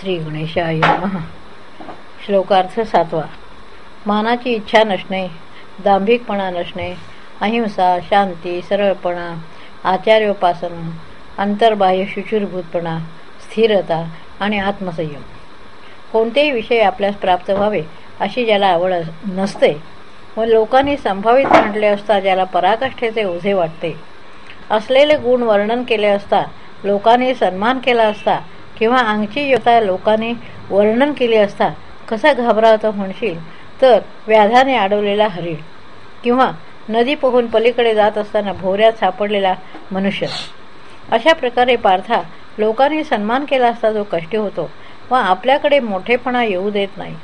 श्री गणेशाय श्लोकार्थ सातवा. मानाची इच्छा नसणे दांभिकपणा नसणे अहिंसा शांती सरळपणा आचार्योपासना अंतर्बाह्य शुचिरभूतपणा स्थिरता आणि आत्मसंयम. कोणतेही विषय आपल्यास प्राप्त व्हावे अशी ज्याला आवड नसते व लोकांनी संभावित म्हटले असता ज्याला पराकाष्ठेचे ओझे वाटते. असलेले गुण वर्णन केले असता लोकांनी सन्मान केला असता किंवा अंगची योता लोकांनी वर्णन केले असता कसा घाबरावता म्हणशील? तर व्याधाने अडवलेला हरिण किंवा नदी पोहून पलीकडे जात असताना भोवऱ्यात सापडलेला मनुष्य. अशा प्रकारे पार्था लोकांनी सन्मान केला असता जो कष्टी होतो व आपल्याकडे मोठेपणा येऊ देत नाही.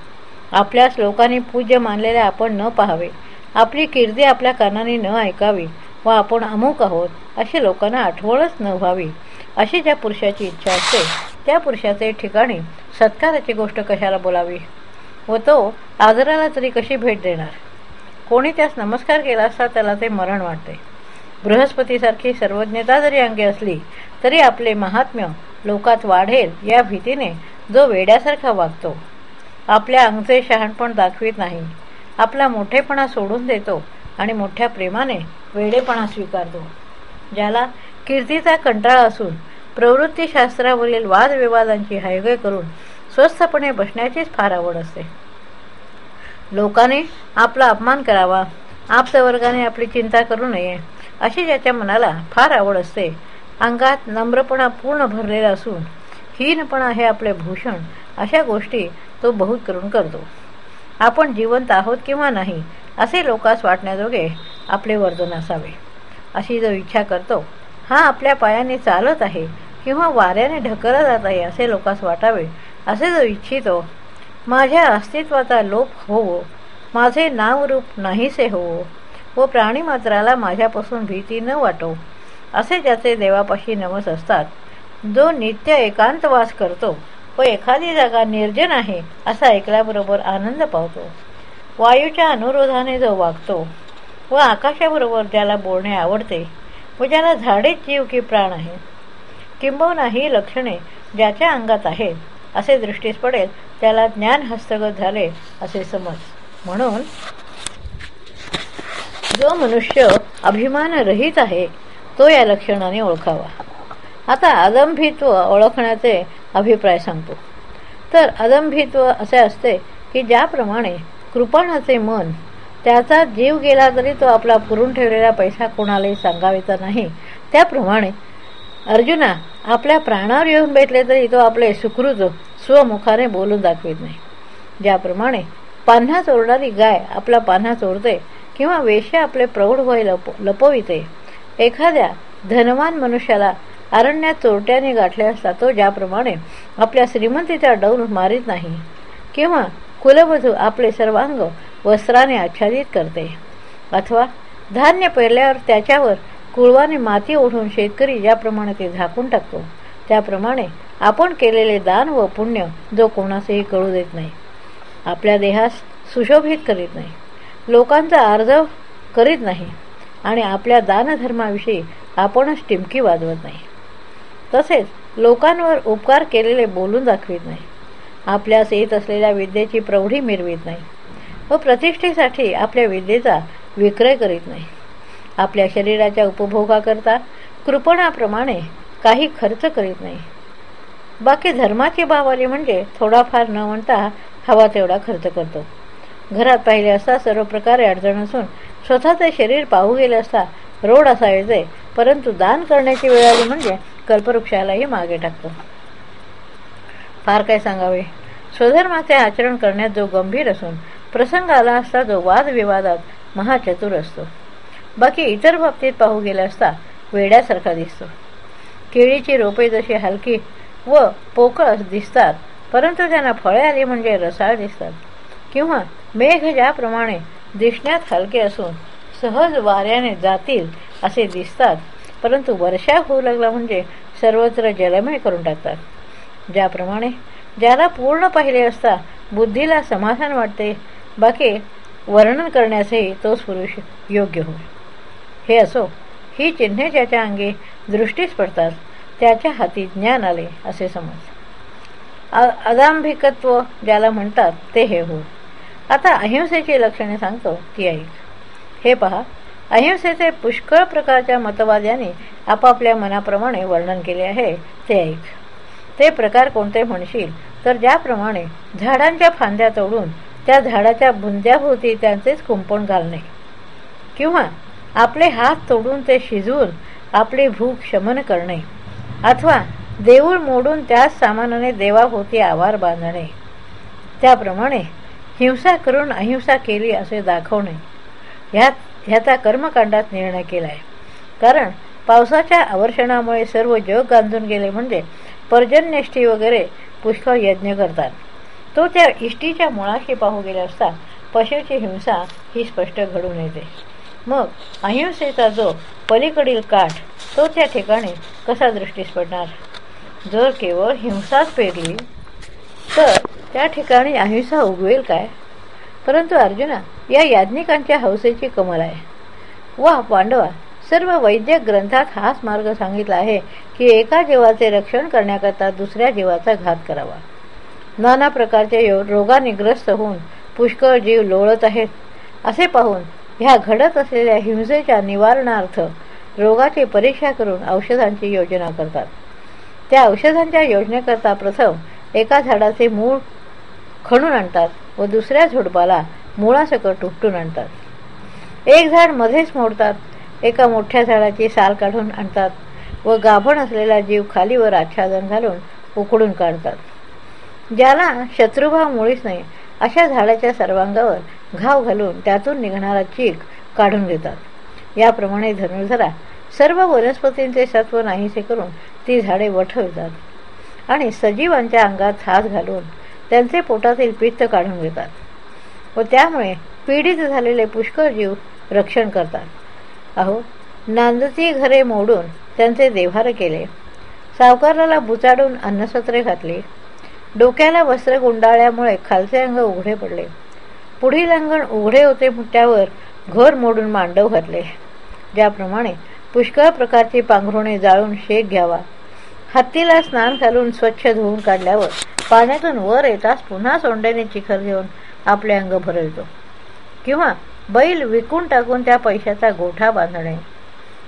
आपल्यास लोकांनी पूज्य मानलेले आपण न पाहावे. आपली कीर्ती आपल्या कानाने न ऐकावी व आपण अमुक आहोत अशी लोकांना आठवणच न व्हावी अशी ज्या पुरुषाची इच्छा असते त्या पुरुषाचे ठिकाणी सत्काराची गोष्ट कशाला बोलावी? व तो आदराला तरी कशी भेट देणार? कोणी त्यास नमस्कार केला असता त्याला ते मरण वाटते. बृहस्पतीसारखी सर्वज्ञता जरी अंगी असली तरी आपले महात्म्य लोकात वाढेल या भीतीने जो वेड्यासारखा वागतो. आपल्या अंगचे शहाणपण दाखवित नाही. आपला मोठेपणा सोडून देतो आणि मोठ्या प्रेमाने वेडेपणा स्वीकारतो. ज्याला कीर्तीचा कंटाळा असून प्रवृत्तीशास्त्रावरील वादविवादांची हायगय करून स्वस्थपणे बसण्याचीच फार आवड असते. लोकांनी आपला अपमान करावा आप्तवर्गाने आपली चिंता करू नये अशी ज्याच्या मनाला फार आवड असते अंगात नम्रपणा पूर्ण भरलेला असून हीनपणा हे आपले भूषण अशा गोष्टी तो बहुत करून करतो. आपण जिवंत आहोत किंवा नाही असे लोकास वाटण्याजोगे आपले वर्तन असावे. अशी जो इच्छा करतो हा आपल्या पायाने चालत आहे किंवा वाऱ्याने ढकलला जात आहे असे लोकास वाटावे. असे जो इच्छितो माझ्या अस्तित्वाचा लोप होवो. माझे नावरूप नाहीसे होवो. व प्राणीमात्राला माझ्यापासून भीती न वाटो. असे ज्याचे देवापाशी नमस असतात. जो नित्य एकांतवास करतो व एखादी जागा निर्जन आहे असा ऐकल्याबरोबर आनंद पावतो. वायूच्या अनुरोधाने जो वागतो व आकाशाबरोबर ज्याला बोलणे आवडते व ज्याला झाडेच जीव की प्राण आहे किंबहुना ही लक्षणे ज्याच्या अंगात आहेत असे दृष्टीस पडेल त्याला ज्ञान हस्तगत झाले असे समज. म्हणून जो मनुष्य अभिमानरहित आहे तो या लक्षणाने ओळखावा. आता अदंभित्व ओळखण्याचे अभिप्राय सांगतो. तर अदंभित्व असे असते की ज्याप्रमाणे कृपणाचे मन त्याचा जीव गेला तरी तो आपला पुरून ठेवलेला पैसा कोणालाही सांगावेचा नाही त्याप्रमाणे अर्जुना आपल्या प्राणावर येऊन भेटले तरी तो आपले सुकृत स्वमुखाने बोलून दाखवित नाही. ज्याप्रमाणे पान्हा चोरणारी गाय आपला पान्हा चोरते किंवा वेश्या आपले प्रौढ वय लप लपविते एखाद्या धनवान मनुष्याला अरण्यात चोरट्याने गाठले असता तो ज्याप्रमाणे आपल्या श्रीमंतीचा डौल मारीत नाही किंवा कुलवधू आपले सर्वांग वस्त्राने आच्छादित करते. अथवा धान्य पेरल्यावर त्याच्यावर कुळवाने माती ओढून शेतकरी ज्याप्रमाणे ते झाकून टाकतो त्याप्रमाणे आपण केलेले दान व पुण्य जो कोणासही कळू देत नाही. आपल्या देहास सुशोभित करीत नाही. लोकांचा अर्जव करीत नाही आणि आपल्या दानधर्माविषयी आपणच टिमकी वाजवत नाही. तसेच लोकांवर उपकार केलेले बोलून दाखवित नाही. आपल्यास येत असलेल्या विद्येची प्रौढी मिरवित नाही व प्रतिष्ठेसाठी आपल्या विद्येचा विक्रय करीत नाही. आपल्या शरीराच्या उपभोगाकरता कृपणाप्रमाणे काही खर्च करीत नाही. बाकी धर्माची बाब आली म्हणजे थोडाफार न म्हणता हवा तेवढा खर्च करतो. घरात पाहिले असता सर्व प्रकारे अडचण असून स्वतःचे शरीर पाहू गेले असता रोड असायचे परंतु दान करण्याची वेळ आली म्हणजे कल्पवृक्षालाही मागे टाकतो. फार काय सांगावे? स्वधर्माचे आचरण करण्यात जो गंभीर असून प्रसंग आला असता जो वादविवादात महाचतुर असतो. बाकी इतर बाबतीत पाहू गेले असता वेड्यासारखा दिसतो. केळीची रोपे जशी हलकी व पोकळ दिसतात परंतु त्यांना फळे आली म्हणजे रसाळ दिसतात. किंवा मेघ ज्याप्रमाणे दिसण्यात हलके असून सहज वाऱ्याने जातील असे दिसतात परंतु वर्षा होऊ लागला म्हणजे सर्वत्र जलमय करून टाकतात. ज्याप्रमाणे ज्याला पूर्ण पाहिले असता बुद्धीला समाधान वाटते बाकी वर्णन करण्यासही तोच पुरुष योग्य होय. हे असो ही चिन्हे ज्याच्या अंगी दृष्टीस पडतात त्याच्या हाती ज्ञान आले असे समज. अदांभिकत्व ज्याला म्हणतात ते हे हो. आता अहिंसेची लक्षणे सांगतो ती ऐक. हे पहा अहिंसेचे पुष्कळ प्रकारच्या मतवाद्यांनी आपापल्या मनाप्रमाणे वर्णन केले आहे ते ऐक. ते प्रकार कोणते म्हणशील तर ज्याप्रमाणे झाडांच्या फांद्या तोडून त्या झाडाच्या बुंद्याभोवती त्यांचेच कुंपण घालणे. किंवा आपले हात तोडून ते शिजवून आपली भूक शमन करणे. अथवा देऊळ मोडून त्याच सामानाने देवाभोवती आवार बांधणे. त्याप्रमाणे हिंसा करून अहिंसा केली असे दाखवणे. ह्यात ह्याचा कर्मकांडात निर्णय केला आहे कारण पावसाच्या आवर्षणामुळे सर्व जग गांधून गेले म्हणजे पर्जन्यष्टी वगैरे पुष्कळ यज्ञ करतात. तो त्या इष्टीच्या मुळाशी पाहू गेले असता पशूची हिंसा ही स्पष्ट घडून येते. मग अहिंसेचा जो पलीकडील काठ तो त्या ठिकाणी कसा दृष्टीस पडणार? जर केवळ हिंसाच पेरली तर त्या ठिकाणी अहिंसा उगवेल काय? परंतु अर्जुना या याज्ञिकांच्या हौसेची कमल आहे. वा पांडवा! सर्व वैद्यक ग्रंथात हाच मार्ग सांगितला आहे की एका जीवाचे रक्षण करण्याकरता दुसऱ्या जीवाचा घात करावा. नाना प्रकारचे रोगाने ग्रस्त होऊन पुष्कळ जीव लोळत आहेत असे पाहून ह्या घडत असलेल्या हिंसेच्या निवारणार्थ रोगाची परीक्षा करून औषधांची योजना करतात. त्या औषधांच्या योजनेकरता प्रथम एका झाडाचे मूळ खणून आणतात व दुसऱ्या झुडपाला मुळासकट उपटून आणतात. एक झाड मध्येच मोडतात एका मोठ्या झाडाची साल काढून आणतात व गाभण असलेला जीव खालीवर आच्छादन घालून उकडून काढतात. ज्याला शत्रुभाव मुळीच नाही अशा झाडाच्या सर्वांगावर घाव घालून त्यातून निघणारा चीक काढून घेतात. याप्रमाणे धनुर्धरा सर्व वनस्पतींचे सत्व नाहीसे करून ती झाडे वठवतात आणि सजीवांच्या अंगात हात घालून त्यांचे पोटातील पित्त काढून घेतात व त्यामुळे पीडित झालेले पुष्कळ जीव रक्षण करतात. अहो नांदती घरे मोडून त्यांचे देव्हार केले. सावकाराला बुचाडून अन्नसत्रे घातले. डोक्याला वस्त्र गुंडाळल्यामुळे खालचे अंग उघडे पडले. पुढील अंगण उघडे होते त्यावर घर मोडून मांडव घातले. ज्याप्रमाणे पुष्कळ प्रकारची पांघरुणे जाळून शेक घ्यावा. हत्तीला स्नान घालून स्वच्छ धुवून काढल्यावर पाण्यातून वर येताच पुन्हा सोंड्याने चिखल घेऊन आपले अंग भरवतो किंवा बैल विकून टाकून त्या पैशाचा गोठा बांधणे.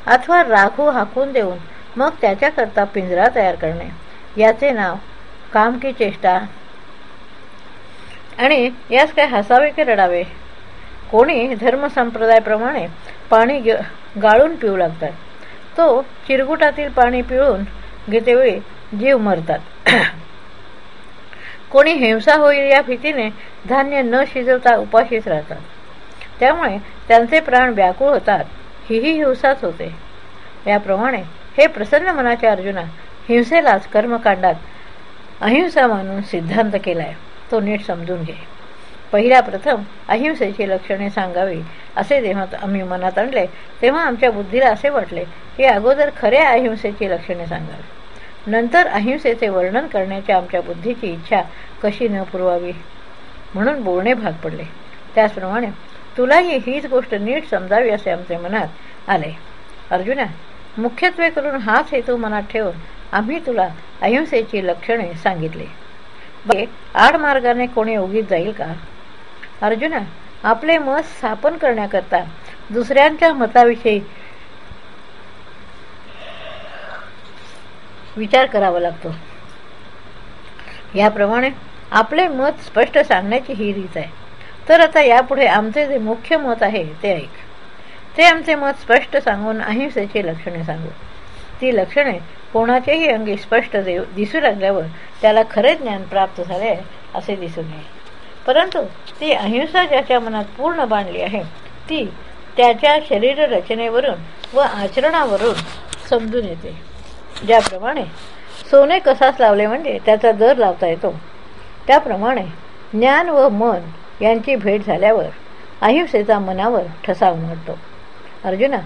अथवा राखू हाकून देऊन मग त्याच्याकरता पिंजरा तयार करणे. याचे नाव काम की चेष्टा. आणि यास काय हसावे की रडावे? कोणी धर्मसंप्रदायाप्रमाणे पाणी गाळून पिऊ लागतात. तो चिरगुटातील पाणी पिळून घेतेवेळी जीव मरतात. कोणी हिंसा होईल या भीतीने धान्य न शिजवता उपाशीच राहतात. त्यामुळे त्यांचे प्राण व्याकुळ होतात. हीही हिंसाच होते. याप्रमाणे हे प्रसन्न मनाच्या अर्जुना हिंसेलाच कर्मकांडात अहिंसा मानून सिद्धांत केलाय तो नीट समजून घे. पहिल्या प्रथम अहिंसेची लक्षणे सांगावी असे जेव्हा आम्ही मनात आणले तेव्हा आमच्या बुद्धीला असे वाटले की अगोदर खऱ्या अहिंसेची लक्षणे सांगावी. नंतर अहिंसेचे वर्णन करण्याची आमच्या बुद्धीची इच्छा कशी न पुरवावी? म्हणून बोलणे भाग पडले. त्याचप्रमाणे तुलाही हीच गोष्ट नीट समजावी असे आमचे मनात आले. अर्जुना मुख्यत्वे करून हाच हेतू मनात ठेवून आम्ही तुला अहिंसेची लक्षणे सांगितले. आड मार्गाने कोणी उगीत जाईल का? अर्जुना आपले मत स्थापन करण्याकरता दुसऱ्यांच्या मताविषयी विचार करावा लागतो. याप्रमाणे आपले मत स्पष्ट सांगण्याची ही रीत आहे. तर आता यापुढे आमचे जे मुख्य मत आहे ते ऐक. ते आमचे मत स्पष्ट सांगून अहिंसेची लक्षणे सांगू. ती लक्षणे कोणाचेही अंगी स्पष्ट देव दिसू लागल्यावर त्याला खरे ज्ञान प्राप्त झाले असे दिसून येईल. परंतु ती अहिंसा ज्याच्या मनात पूर्ण बांधली आहे ती त्याच्या शरीर रचनेवरून व आचरणावरून समजून येते. ज्याप्रमाणे सोने कसाच लावले म्हणजे त्याचा दर लावता येतो. त्याप्रमाणे ज्ञान व मन यांची भेट झाल्यावर अहिंसेचा मनावर ठसा उमटतो. अर्जुना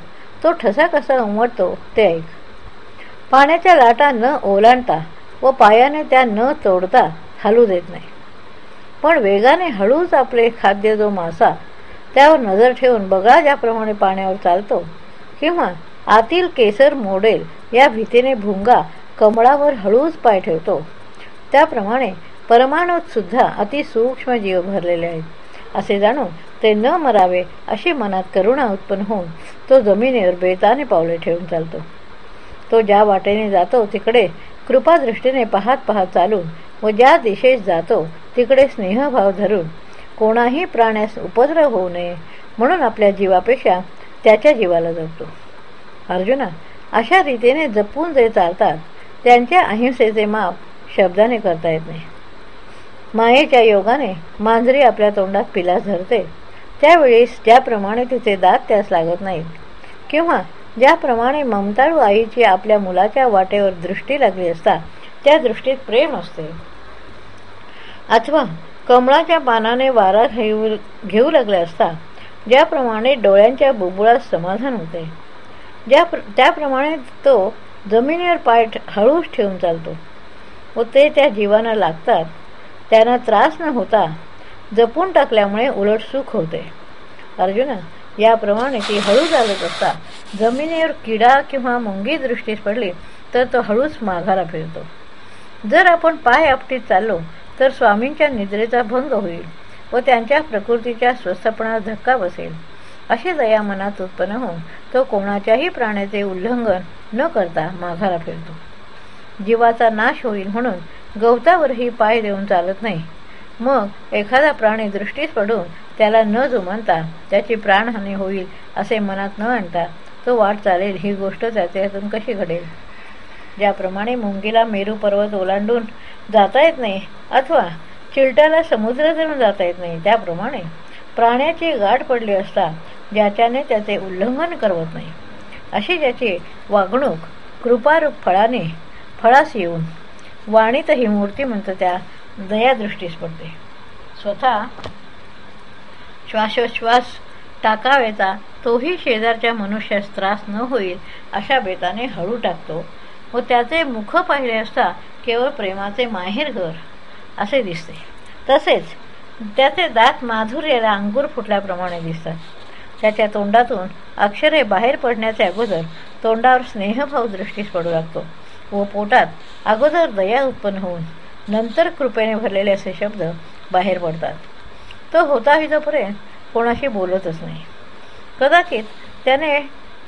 तो ठसा कसा उमटतो ते ऐक. पाण्याच्या लाटा न ओलांडता व पायाने त्या न तोडता हालू देत नाही. पण वेगाने हळूच आपले खाद्य जो मासा त्यावर नजर ठेवून बघा ज्याप्रमाणे पाण्यावर चालतो किंवा आतील केसर मोडेल या भीतीने भुंगा कमळावर हळूच पाय ठेवतो. त्याप्रमाणे परमाणूत सुद्धा अतिसूक्ष्म जीव भरलेले आहेत. असे जाणून ते न मरावे अशी मनात करुणा उत्पन्न होऊन तो जमिनीवर बेताने पावले ठेवून चालतो. तो ज्या वाटेने जातो तिकडे कृपादृष्टीने पाहत पाहत चालून व ज्या दिशेस जातो तिकडे स्नेहभाव धरून. कोणाही प्राण्यास उपद्रव होऊ नये म्हणून आपल्या जीवापेक्षा त्याच्या जीवाला जपतो अर्जुना अशा रीतीने जपून जे चालतात त्यांच्या अहिंसेचे माप शब्दाने करता येत नाही. मायेच्या योगाने मांजरी आपल्या तोंडात पिलास धरते. त्यावेळेस ज्याप्रमाणे तिचे दात त्यास लागत नाहीत. किंवा ज्याप्रमाणे ममताळू आईची आपल्या मुलाच्या वाटेवर दृष्टी लागली असता त्या दृष्टीत प्रेम असते. अथवा कमळाच्या पानाने वारा घेऊ घेऊ लागले असता ज्याप्रमाणे डोळ्यांच्या बुबुळात समाधान होते. ज्या त्याप्रमाणे तो जमिनीवर पाय हळूच ठेवून चालतो व ते त्या जीवांना लागतात. त्यांना त्रास न होता जपून टाकल्यामुळे उलट सुख होते. अर्जुना याप्रमाणे ती हळू चालत असता जमिनीवर किडा किंवा मुंगी दृष्टीस पडली तर तो हळूच माघारा फिरतो. जर आपण पाय आपटीत चाललो तर स्वामींच्या निद्रेचा भंग होईल व त्यांच्या प्रकृतीच्या स्वस्थपणास धक्का बसेल. अशी दया मनात उत्पन्न होऊन तो कोणाच्याही प्राण्याचे उल्लंघन न करता माघारा फिरतो. जीवाचा नाश होईल म्हणून गवतावरही पाय देऊन चालत नाही. मग एखादा प्राणी दृष्टीस पडून त्याला न जुमानता त्याची प्राणहानी होईल असे मनात न आणता तो वाट चालेल ही गोष्ट त्याच्यातून कशी घडेल? ज्याप्रमाणे मुंगीला मेरू पर्वत ओलांडून जाता येत नाही अथवा चिलट्याला समुद्र धरून जाता येत नाही त्याप्रमाणे प्राण्याची गाठ पडली असता ज्याच्याने त्याचे उल्लंघन करवत नाही. अशी ज्याची वागणूक कृपारूप फळाने फळास येऊन वाणीत ही मूर्ती दया दृष्टीस दयादृष्टीस पडते. स्वतः श्वासोश्वास टाकावेचा तोही शेजारच्या मनुष्यास त्रास न होईल अशा बेताने हळू टाकतो व त्याचे मुख पाहिले असता केवळ प्रेमाचे माहेर घर असे दिसते. तसेच त्याचे दात माधुर्याला अंगूर फुटल्याप्रमाणे दिसतात. त्याच्या तोंडातून अक्षरे बाहेर पडण्याच्या अगोदर तोंडावर स्नेहभाव दृष्टीस पडू लागतो व पोटात अगोदर दया उत्पन्न होऊन नंतर कृपेने भरलेले असे शब्द बाहेर पडतात. तो होता हिजोपर्यंत कोणाशी बोलतच नाही. कदाचित त्याने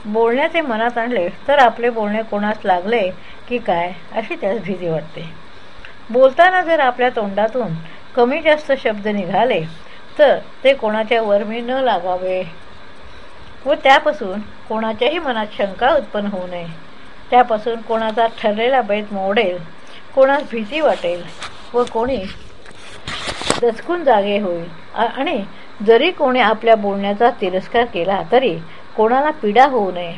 बोलण्याचे मनात आणले तर आपले बोलणे कोणास लागले की काय अशी त्यास भीती वाटते. बोलताना जर आपल्या तोंडातून कमी जास्त शब्द निघाले तर ते कोणाच्या वर्मी न लागावे व त्यापासून कोणाच्याही मनात शंका उत्पन्न होऊ नये. त्यापासून कोणाचा ठरलेला बैत मोडेल कोणास भीती वाटेल व कोणी दचकून जागे होईल. आणि जरी कोणी आपल्या बोलण्याचा तिरस्कार केला तरी कोणाला पीडा होऊ नये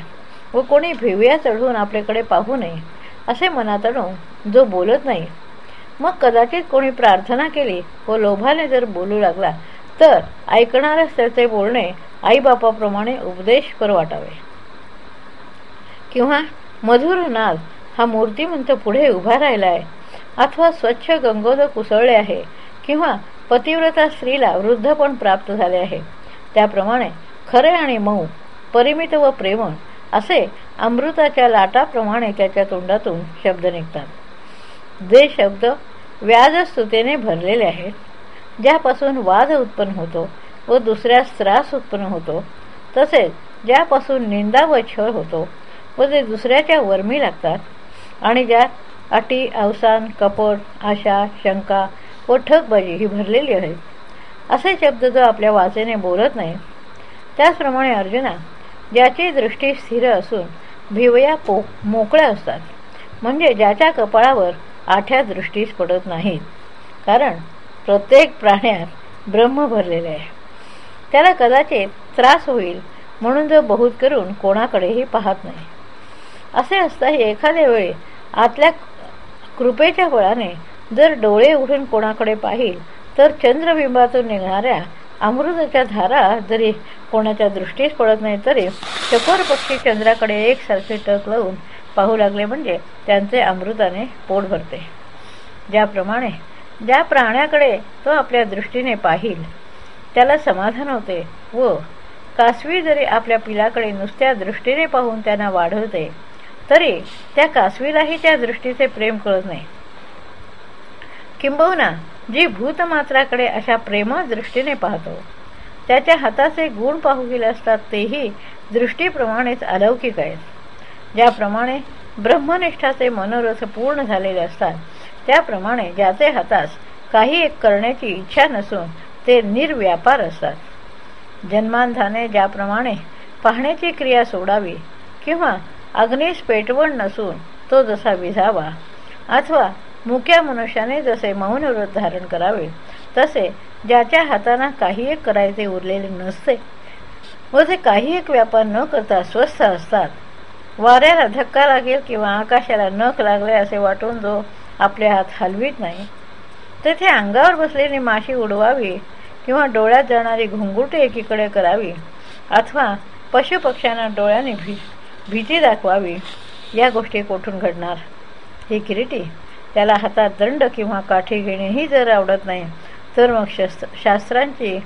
व कोणी भिवया चढवून आपल्याकडे पाहू नये असे मनात आणून जो बोलत नाही. मग कदाचित कोणी प्रार्थना केली व लोभाने जर बोलू लागला तर ऐकणारच त्याचे बोलणे आईबापाप्रमाणे उपदेशपर वाटावे. किंवा मधुर नाद हा मूर्तिमंत पुढे उभा राहिला आहे अथवा स्वच्छ गंगोदर कुसळले आहे किंवा पतिव्रता स्त्रीला वृद्धपण प्राप्त झाले आहे. त्याप्रमाणे खरे आणि मऊ परिमित व प्रेमळ असे अमृताच्या लाटाप्रमाणे त्याच्या तोंडातून शब्द निघतात. जे शब्द व्याजस्तुतेने भरलेले आहेत. ज्यापासून वाद उत्पन्न होतो व दुसऱ्यास त्रास उत्पन्न होतो तसेच ज्यापासून निंदा व छळ होतो व ते दुसऱ्याच्या वर्मी लागतात आणि ज्यात अटी अवसान कपट आशा शंका व ठगबाजी ही भरलेली आहेत. असे शब्द जो आपल्या वाचेने बोलत नाही त्याचप्रमाणे अर्जुना ज्याची दृष्टी स्थिर असून भिवया पो मोकळ्या असतात म्हणजे ज्याच्या कपाळावर आठ्या दृष्टीस पडत नाहीत. कारण प्रत्येक प्राण्यात ब्रह्म भरलेले आहे. त्याला कदाचित त्रास होईल म्हणून जो बहुत करून कोणाकडेही पाहत नाही. असे असताही एखाद्या वेळी आतल्या कृपेच्या बळाने जर डोळे उघडून कोणाकडे पाहिल तर चंद्रबिंबातून निघणाऱ्या अमृताच्या धारा जरी कोणाच्या दृष्टीस पडत नाही तरी चकोर पक्षी चंद्राकडे एकसारखे टक लावून पाहू लागले म्हणजे त्यांचे अमृताने पोट भरते. ज्याप्रमाणे ज्या प्राण्याकडे तो आपल्या दृष्टीने पाहिल त्याला समाधान होते व कासवी जरी आपल्या पिलाकडे नुसत्या दृष्टीने पाहून त्यांना वाढवते तरी त्या कासवीलाही त्या दृष्टीचे प्रेम कळत नाही. किंबहुना जी भूतमात्राकडे अशा प्रेम दृष्टीने पाहतो त्याच्या हाताचे गुण पाहू गेले असतात तेही दृष्टीप्रमाणेच अलौकिक आहेत. ज्याप्रमाणे ब्रह्मनिष्ठाचे मनोरथ पूर्ण झालेले असतात त्याप्रमाणे ज्याचे हातास काही एक करण्याची इच्छा नसून ते निर्व्यापार असतात. जन्मांधाने ज्याप्रमाणे पाहण्याची क्रिया सोडावी किंवा अग्नीस पेटवण नसून तो जसा विझावा. अथवा मुक्या मनुष्याने जसे मौन व्रत धारण करावे तसे ज्याच्या हाताना काही एक करायचे उरलेले नसते व ते काही एक व्यापार न करता स्वस्थ असतात. वाऱ्याला धक्का लागेल किंवा आकाशाला नख लागले असे वाटून जो आपले हात हलवीत नाही तेथे अंगावर बसलेली माशी उडवावी किंवा डोळ्यात जाणारी घुंगुटे एकीकडे करावी अथवा पशुपक्ष्यांना डोळ्याने भी भीती दाखवावी. या गोष्टी कोठून घडणार? ही किरीटी? त्याला हातात दंड किंवा काठी घेणेही जर आवडत नाही तर मग शस्त्र शास्त्रांची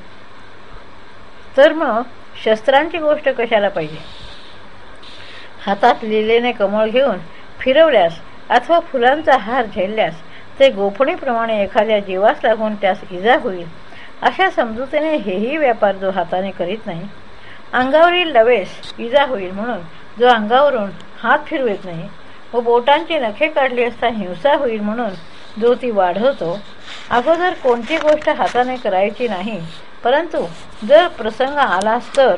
तर मग शस्त्रांची गोष्ट कशाला पाहिजे? हातात लिलेने कमळ घेऊन फिरवल्यास अथवा फुलांचा हार झेलल्यास ते गोफणीप्रमाणे एखाद्या जीवास लागून त्यास इजा होईल. अशा समजुतीने हेही व्यापार जो हाताने करीत नाही अंगावरील लवेस इजा होईल म्हणून जो अंगावरून हात फिरवत नाही व बोटांची नखे काढली असता हिंसा होईल म्हणून जो ती वाढवतो. अगोदर कोणती गोष्ट हाताने करायची नाही परंतु जर प्रसंग आलास तर.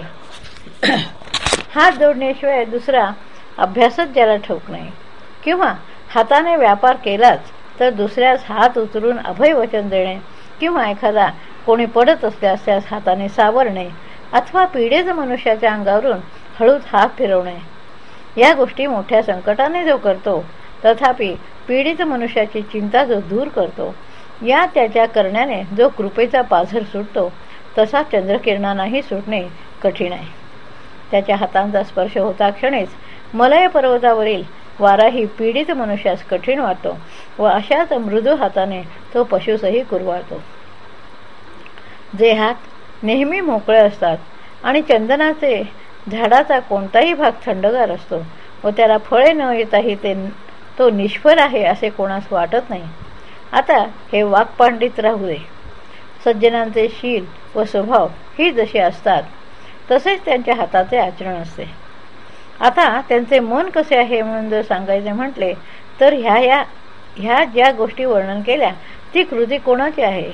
हात जोडण्याशिवाय दुसरा अभ्यासच ज्याला ठोक नाही. किंवा हाताने व्यापार केलाच तर दुसऱ्यास हात उचलून अभय वचन देणे किंवा एखादा कोणी पडत असल्यास त्यास हाताने सावरणे अथवा पीडित मनुष्याच्या अंगावरून हळूच हात फिरवणे. या गोष्टी मोठ्या संकटाने जो करतो तथापि पीडित मनुष्याची चिंता जो दूर करतो या त्याच्या करण्याने जो कृपेचा पाझर सुटतो तसा चंद्रकिरणांनाही सुटणे कठीण आहे. त्याच्या हातांचा स्पर्श होता क्षणीच मलय पर्वतावरील वाराही पीडित मनुष्यास कठीण वाटतो व अशाच मृदू हाताने तो पशुसही कुरवाळतो. जे हात नेहमी मोकळे असतात आणि चंदनाचे झाडाचा कोणताही भाग थंडगार असतो व त्याला फळे न येताही ते तो निष्फळ आहे असे कोणास वाटत नाही. आता हे वाकपांडित राहू दे. सज्जनांचे शील व स्वभाव ही जसे असतात तसेच त्यांच्या हाताचे आचरण असते. आता त्यांचे मन कसे आहे म्हणून जर सांगायचे म्हटले तर ह्या या ह्या ज्या गोष्टी वर्णन केल्या ती कृती कोणाची आहे?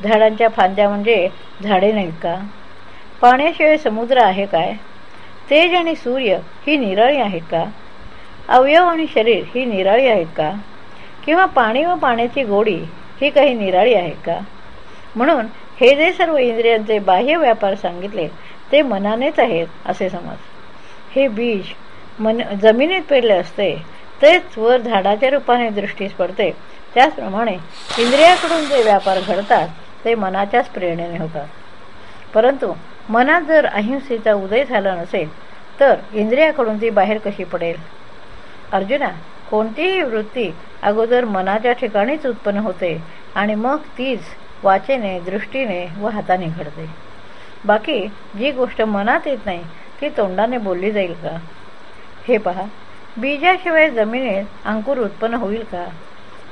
झाडांच्या फांद्या म्हणजे झाडे नाहीत का? पाण्याशिवाय समुद्र आहे काय? तेज आणि सूर्य ही निराळी आहेत का? अवयव आणि शरीर ही निराळी आहेत का? किंवा पाणी व पाण्याची गोडी ही काही निराळी आहे का? म्हणून हे जे सर्व इंद्रियांचे बाह्य व्यापार सांगितले ते मनानेच आहेत असे समज. हे बीज मन जमिनीत पेरले असते तेच वर झाडाच्या रूपाने दृष्टीस पडते. त्याचप्रमाणे इंद्रियाकडून जे व्यापार घडतात ते मनाच्याच प्रेरणेने होतात. परंतु मनात जर अहिंसेचा उदय झाला नसेल तर इंद्रियाकडून ती बाहेर कशी पडेल? अर्जुना कोणतीही वृत्ती अगोदर मनाच्या ठिकाणीच उत्पन्न होते आणि मग तीच वाचेने दृष्टीने व हाताने घडते. बाकी जी गोष्ट मनात येत नाही ती तोंडाने बोलली जाईल का? हे पहा बीजाशिवाय जमिनीत अंकुर उत्पन्न होईल का?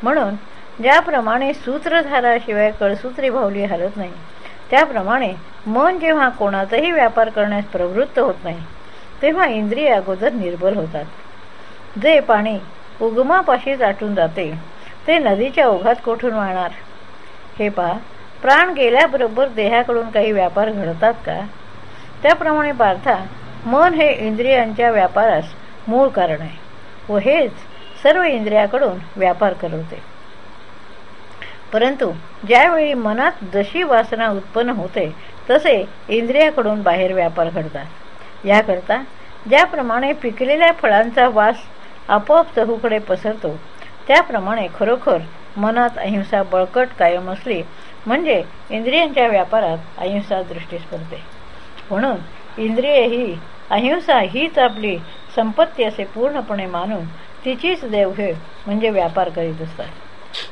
म्हणून ज्याप्रमाणे सूत्रधाराशिवाय कळसूत्री भावली हलत नाही त्याप्रमाणे मन जेव्हा कोणाचाही व्यापार करण्यास प्रवृत्त होत नाही तेव्हा इंद्रिय अगोदर निर्बल होतात. जे पाणी उगमापाशी दाटून जाते ते नदीच्या ओघात कोठून वाहणार? हे पहा प्राण गेल्याबरोबर देहाकडून काही व्यापार घडतात का? त्याप्रमाणे पार्था मन हे इंद्रियांच्या व्यापारास मूळ कारण आहे व हेच सर्व इंद्रियाकडून व्यापार करवते. परंतु ज्यावेळी मनात जशी वासना उत्पन्न होते तसे इंद्रियाकडून बाहेर व्यापार घडतात. याकरता ज्याप्रमाणे पिकलेल्या फळांचा वास आपोआप चहूकडे पसरतो त्याप्रमाणे खरोखर मनात अहिंसा बळकट कायम असली म्हणजे इंद्रियांच्या व्यापारात अहिंसा दृष्टीस पडते म्हणून इंद्रिय ही अहिंसा हीच आपली संपत्ती असे पूर्णपणे मानून तिचीच देवघेळ म्हणजे व्यापार करीत असतात.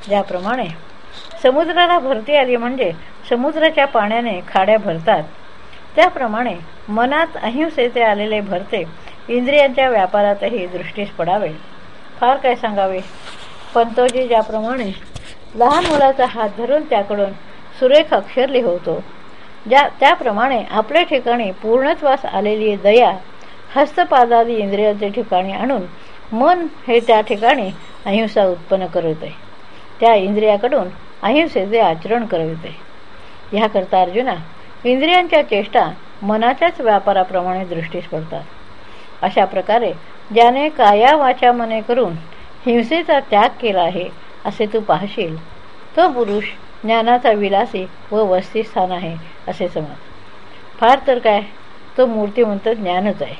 ज्याप्रमाणे समुद्राला भरती आली म्हणजे समुद्राच्या पाण्याने खाड्या भरतात. त्याप्रमाणे मनात अहिंसेचे आलेले भरते इंद्रियांच्या व्यापारातही दृष्टीस पडावे. फार काय सांगावे? पंतोजी ज्याप्रमाणे लहान मुलाचा हात धरून त्याकडून सुरेख अक्षर लिहवतो ज्या त्याप्रमाणे आपल्या ठिकाणी पूर्णत्वास आलेली दया हस्तपादादी इंद्रियाचे ठिकाणी आणून मन हे त्या ठिकाणी अहिंसा उत्पन्न करवते त्या इंद्रियाकडून अहिंसेचे आचरण करविते ह्याकरता अर्जुना इंद्रियांच्या चेष्टा मनाच्याच व्यापाराप्रमाणे दृष्टीस पडतात अशा प्रकारे ज्याने काया वाचा मने करून हिंसेचा त्याग केला आहे असे तू पाहशील तो पुरुष ज्ञानाचा विलासी व वस्तीस्थान आहे असे समज. फार तर काय तो मूर्तिमंत ज्ञानच आहे.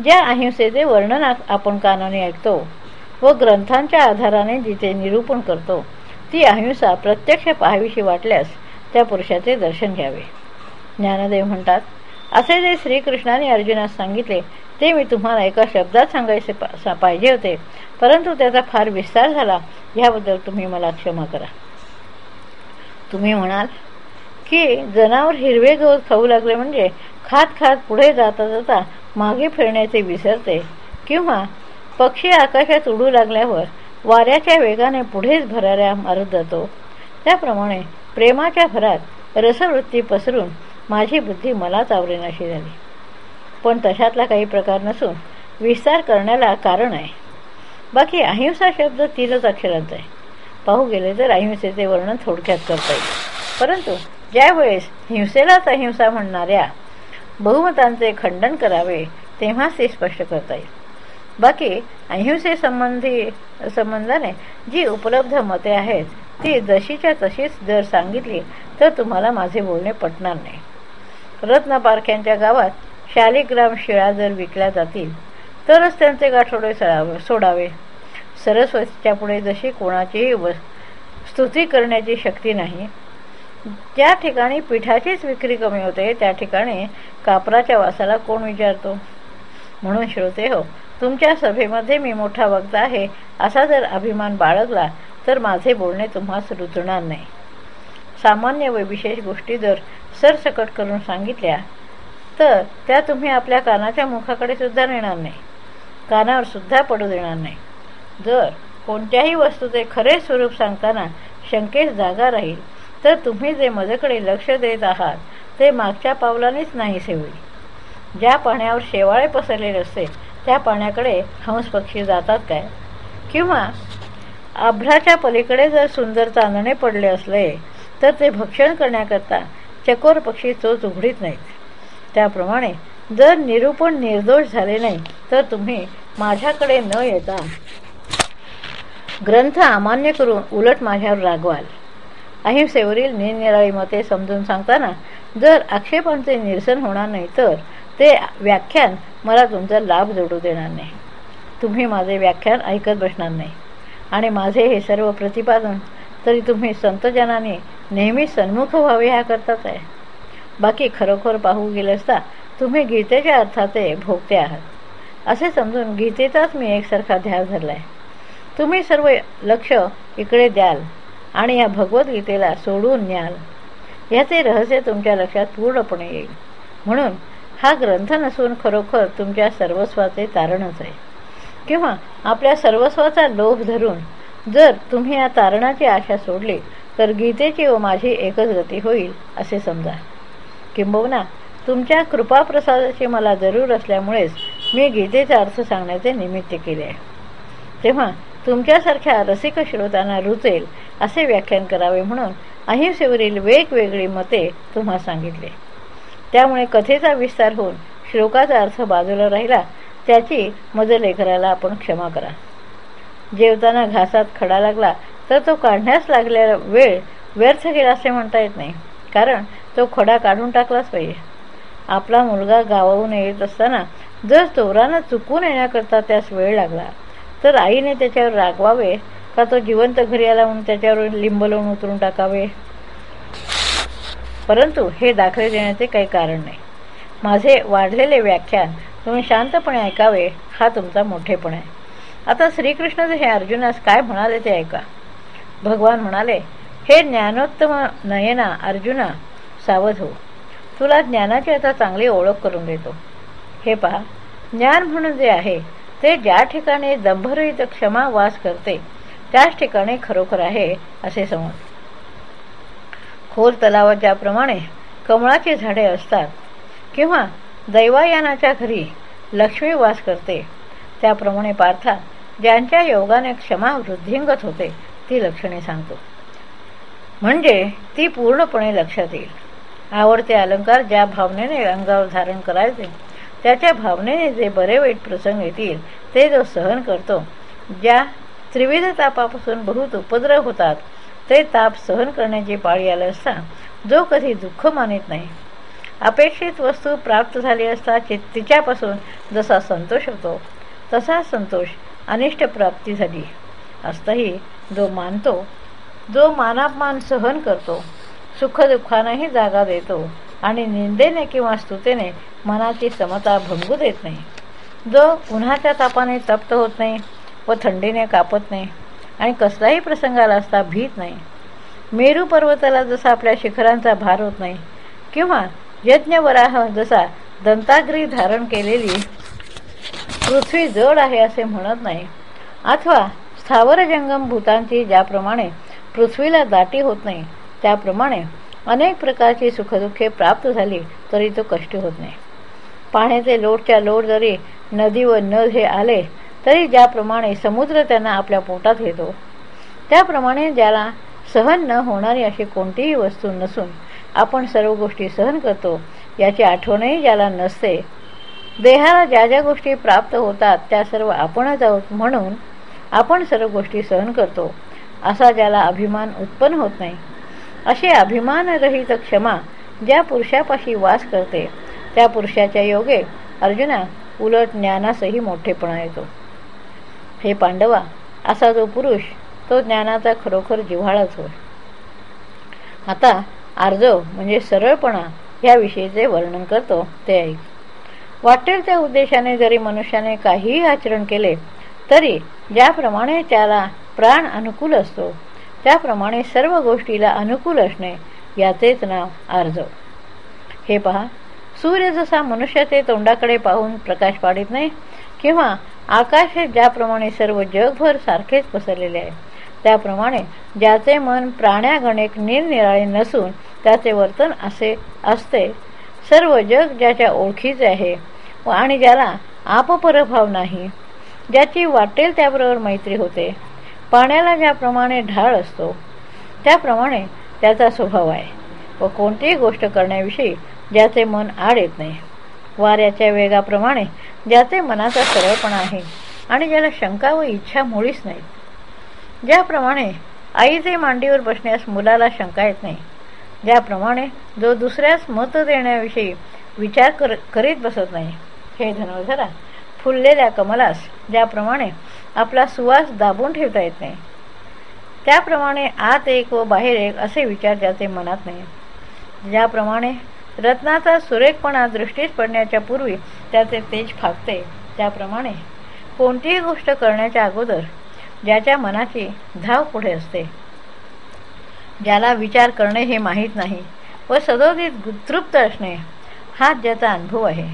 ज्या अहिंसेचे वर्णन आपण कानाने ऐकतो व ग्रंथांच्या आधाराने जिथे निरूपण करतो ती अहिंसा प्रत्यक्ष पाहावीशी वाटल्यास त्या पुरुषाचे दर्शन घ्यावे. ज्ञानदेव म्हणतात असे जे श्रीकृष्णाने अर्जुनास सांगितले ते मी तुम्हाला एका शब्दात सांगायचे पा पाहिजे होते. परंतु त्याचा फार विस्तार झाला ह्याबद्दल तुम्ही मला क्षमा करा. तुम्ही म्हणाल की जनावर हिरवे गवत खाऊ लागले म्हणजे खात खात पुढे जाता जाता मागे फिरण्याचे विसरते किंवा पक्षी आकाशात उडू लागल्यावर वाऱ्याच्या वेगाने पुढेच भराऱ्या मारत जातो. त्याप्रमाणे प्रेमाच्या भरात रसवृत्ती पसरून माझी बुद्धी मलाच आवरेनाशी झाली. पण तशातला काही प्रकार नसून विस्तार करण्याला कारण आहे. बाकी अहिंसा शब्द तीनच अक्षरांचा आहे. पाहू गेले तर अहिंसेचे वर्णन थोडक्यात करता येईल. परंतु ज्यावेळेस हिंसेलाच अहिंसा म्हणणाऱ्या बहुमतांचे खंडन करावे तेव्हाच ते स्पष्ट करता येईल. बाकी अहिंसे संबंधी संबंधाने जी उपलब्ध मते आहेत ती जशीच्या तशीच जर सांगितली तर तुम्हाला माझे बोलणे पटणार नाही. रत्नपारख्यांच्या गावात शालिग्राम शिळा जर विकल्या जातील तरच त्यांचे गाठोडे सोडावे सरस्वतीच्या पुढे जशी कोणाचीही व स्तुती करण्याची शक्ती नाही ज्या ठिकाणी पिठाचीच विक्री कमी होते त्या ठिकाणी कापराच्या वासाला कोण विचारतो? म्हणून श्रोते हो तुमच्या सभेमध्ये मी मोठा वक्ता आहे. असा जर अभिमान बाळगला तर माझे बोलणे तुम्हास रुजणार नाही. सामान्य व विशेष गोष्टी जर सरसकट करून सांगितल्या तर त्या तुम्ही आपल्या कानाच्या मुखाकडे सुद्धा नेणार नाही. कानावर सुद्धा पडू देणार नाही. जर कोणत्याही वस्तूचे खरे स्वरूप सांगताना शंकेस जागा राहील तर तुम्ही जे मजेकडे लक्ष देत आहात ते मागच्या पावलानेच नाहीसे होईल. ज्या पाण्यावर शेवाळे पसरलेले असते त्या पाण्याकडे हंस पक्षी जातात काय? किंवा आभ्राच्या पलीकडे जर सुंदर चांदणे पडले असले तर ते भक्षण करण्याकरता चकोर पक्षी चोच उघडीत नाहीत. त्याप्रमाणे जर निरूपण निर्दोष झाले नाही तर तुम्ही माझ्याकडे न येता ग्रंथ अमान्य करून उलट माझ्यावर रागवाल. अहिंसेवरील निरनिराळी मते समजून सांगताना जर आक्षेपांचे निरसन होणार नाही तर ते व्याख्यान मला तुमचा लाभ जोडू देणार नाही. तुम्ही माझे व्याख्यान ऐकत बसणार नाही. आणि माझे हे सर्व प्रतिपादन तरी तुम्ही संतजनाने नेहमी सन्मुख व्हावे ह्या करताच आहे. बाकी खरोखर पाहू गेले असता तुम्ही गीतेच्या अर्थाचे भोगते आहात. असे समजून गीतेचाच मी एकसारखा ध्यास धरला आहे तुम्ही सर्व लक्ष इकडे द्याल आणि या भगवद्गीतेला सोडून न्याल. याचे रहस्य तुमच्या लक्षात पूर्णपणे येईल. म्हणून हा ग्रंथ नसून खरोखर तुमच्या सर्वस्वाचे तारणच आहे. किंवा आपल्या सर्वस्वाचा लोभ धरून जर तुम्ही या तारणाची आशा सोडली तर गीतेची व माझी एकच गती होईल असे समजा. किंबहुना तुमच्या कृपाप्रसादाची मला जरूर असल्यामुळेच मी गीतेचा अर्थ सांगण्याचे निमित्त केले आहे. तेव्हा तुमच्यासारख्या रसिक श्रोतांना रुचेल असे व्याख्यान करावे म्हणून अहिंसेवरील वेगवेगळी मते तुम्हा सांगितले. त्यामुळे कथेचा विस्तार होऊन श्लोकाचा अर्थ बाजूला राहिला त्याची मजलेखराला आपण क्षमा करा. जेवताना घासात खडा लागला तर तो काढण्यास लागलेला वेळ व्यर्थ गेला असे म्हणता येत नाही कारण तो खडा काढून टाकलाच पाहिजे. आपला मुलगा गावाहून येत असताना जर चोरानं चुकून येण्याकरता त्यास वेळ लागला तर आईने त्याच्यावर रागवावे का तो जिवंत घरी आला म्हणून त्याच्यावर लिंब लावून उतरून टाकावे? परंतु हे दाखले देण्याचे काही कारण नाही. माझे वाढलेले व्याख्यान तुम्ही शांतपणे ऐकावे हा तुमचा मोठेपण आहे. आता श्रीकृष्ण हे अर्जुनास काय म्हणाले ते ऐका. भगवान म्हणाले हे ज्ञानोत्तम नयना अर्जुना सावध हो. तुला ज्ञानाची आता चांगली ओळख करून देतो. हे पहा ज्ञान म्हणून जे आहे ते ज्या ठिकाणी दंभरहित क्षमा वास करते त्याच ठिकाणी खरोखर आहे असे समज. खोल तलावात ज्याप्रमाणे कमळाची झाडे असतात किंवा दैवायानाच्या घरी लक्ष्मी वास करते त्याप्रमाणे पार्था ज्यांच्या योगाने क्षमा वृद्धिंगत होते ती लक्षणे सांगतो. म्हणजे ती पूर्णपणे लक्षात येईल. आवडते अलंकार ज्या भावनेने अंगावर धारण करायचे त्याच्या भावनेने जे बरे वाईट प्रसंग येतील ते जो सहन करतो ज्या त्रिविध तापापासून बहुत उपद्रव होतात ते ताप सहन करण्याची पाळी आले असता जो कधी दुःख मानित नाही. अपेक्षित वस्तू प्राप्त झाली असता तिच्यापासून जसा संतोष होतो तसा संतोष अनिष्ट प्राप्ती झाली. असताही जो मानतो जो मानापमान सहन करतो सुखदुःखांनाही जागा देतो आणि निंदेने किंवा स्तुतेने मनाची समता भंगू देत नाही. जो उन्हाच्या तापाने तप्त होत नाही व थंडीने कापत नाही आणि कसलाही प्रसंगाला असता भीत नाही. मेरू पर्वताला जसा आपल्या शिखरांचा भार होत नाही किंवा यज्ञवराह जसा दंताग्री धारण केलेली पृथ्वी जड आहे असे म्हणत नाही अथवा स्थावर जंगम भूतांची ज्याप्रमाणे पृथ्वीला दाटी होत नाही त्याप्रमाणे अनेक प्रकारची सुखदुःखे प्राप्त झाली तरी तो कष्ट होत नाही. पाण्याचे लोटच्या लोट जरी नदी व नद हे आले तरी ज्याप्रमाणे समुद्र त्यांना आपल्या पोटात घेतो त्याप्रमाणे ज्याला सहन न होणारी अशी कोणतीही वस्तू नसून आपण सर्व गोष्टी सहन करतो याची आठवणही ज्याला नसते. देहाला ज्या ज्या गोष्टी प्राप्त होतात त्या सर्व आपणच आहोत म्हणून आपण सर्व गोष्टी सहन करतो असा ज्याला अभिमान उत्पन्न होत नाही. अशी अभिमानरहित क्षमा ज्या पुरुषापाशी वास करते त्या पुरुषाच्या योगे अर्जुना उलट ज्ञानासही मोठेपणा येतो. हे पांडवा असा जो पुरुष तो ज्ञानाचा खरोखर जिव्हाळाच होय. आता आर्जव म्हणजे सरळपणा याविषयीचे वर्णन करतो ते ऐक. वाटेल त्या उद्देशाने जरी मनुष्याने काहीही आचरण केले तरी ज्याप्रमाणे त्याला प्राण अनुकूल असतो त्याप्रमाणे सर्व गोष्टीला अनुकूल असणे याचेच नाव आर्जव. हे पहा सूर्य जसा मनुष्याचे तोंडाकडे पाहून प्रकाश पाडित नाही किंवा आकाश ज्याप्रमाणे सर्व जगभर सारखेच पसरलेले आहे त्याप्रमाणे ज्याचे मन प्राण्यागणिक निरनिराळे नसून त्याचे वर्तन असे असते. सर्व जग ज्याच्या ओळखीचे आहे आणि ज्याला आपपरभाव नाही ज्याची वाटेल त्याबरोबर मैत्री होते. पाण्याला ज्याप्रमाणे ढाळ असतो त्याप्रमाणे त्याचा स्वभाव आहे व कोणतीही गोष्ट करण्याविषयी ज्याचे मन आड येत नाही. वाऱ्याच्या वेगाप्रमाणे ज्याचे मनाचा सरळपणा आहे आणि ज्याला शंका व इच्छा मुळीच नाही. ज्याप्रमाणे आईचे मांडीवर बसण्यास मुलाला शंका येत नाही ज्याप्रमाणे जो दुसऱ्यास मत देण्याविषयी विचार कर करीत बसत नाही हे धनुर्धरा फुललेल्या कमलास ज्याप्रमाणे आपला सुवास दाबून ठेवता येत नाही. त्याप्रमाणे आत एक व बाहेर एक असे विचार ज्याचे मनात नाही. ज्याप्रमाणे रत्नाचा सुरेखपणा दृष्टीत पडण्याच्या पूर्वी त्याचे तेज फाकते त्याप्रमाणे कोणतीही गोष्ट करण्याच्या अगोदर ज्याच्या मनाची धाव पुढे असते. ज्याला विचार करणे हे माहीत नाही व सदोदित तृप्त असणे हा ज्याचा अनुभव आहे.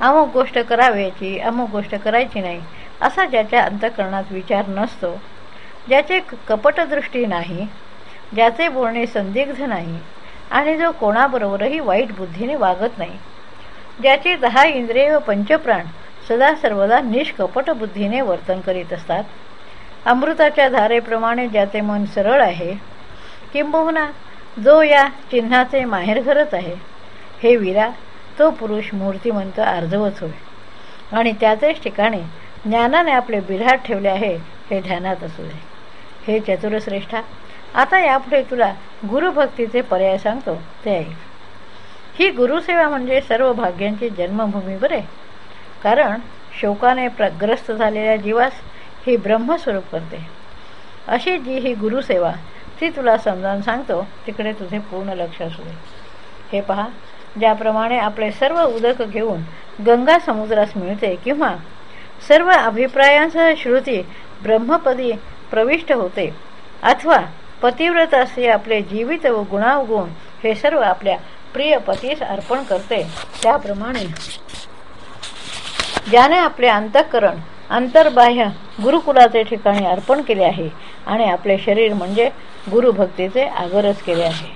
अमुक गोष्ट करावयाची अमुक गोष्ट करायची नाही असा ज्याच्या अंतकरणात विचार नसतो. ज्याचे कपटदृष्टी नाही ज्याचे बोलणे संदिग्ध नाही आणि जो कोणाबरोबरही वाईट बुद्धीने वागत नाही ज्याचे दहा इंद्रिय व पंचप्राण सदा सर्वदा निष्कपट बुद्धीने वर्तन करीत असतात. अमृताच्या धारेप्रमाणे ज्याचे मन सरळ आहे किंबहुना जो या चिन्हाचे माहेरघरच आहे हे वीरा तो पुरुष मूर्तिमंत अर्धवत होय. आणि त्याचेच ठिकाणी ज्ञानाने आपले बिराट ठेवले आहे हे ध्यानात असू दे हे चतुरश्रेष्ठा आता यापुढे तुला गुरुभक्तीचे पर्याय सांगतो ते ऐक. ही गुरुसेवा म्हणजे सर्व भाग्यांची जन्मभूमी बरे. कारण शोकाने प्रग्रस्त झालेल्या जीवास ही ब्रह्मस्वरूप करते अशी जी ही गुरुसेवा ती तुला समजावून सांगतो तिकडे तुझे पूर्ण लक्ष असू दे. हे पहा ज्याप्रमाणे आपले सर्व उदक घेऊन गंगा समुद्रास मिळते किंवा सर्व अभिप्रायांसह श्रुती ब्रह्मपदी प्रविष्ट होते अथवा पतिव्रत असे आपले जीवित व गुणावगुण हे सर्व आपल्या प्रिय पतीस अर्पण करते. त्याप्रमाणे ज्याने आपले अंतःकरण अंतर्बाह्य गुरुकुलाचे ठिकाणी अर्पण केले आहे आणि आपले शरीर म्हणजे गुरुभक्तीचे आगरच केले आहे.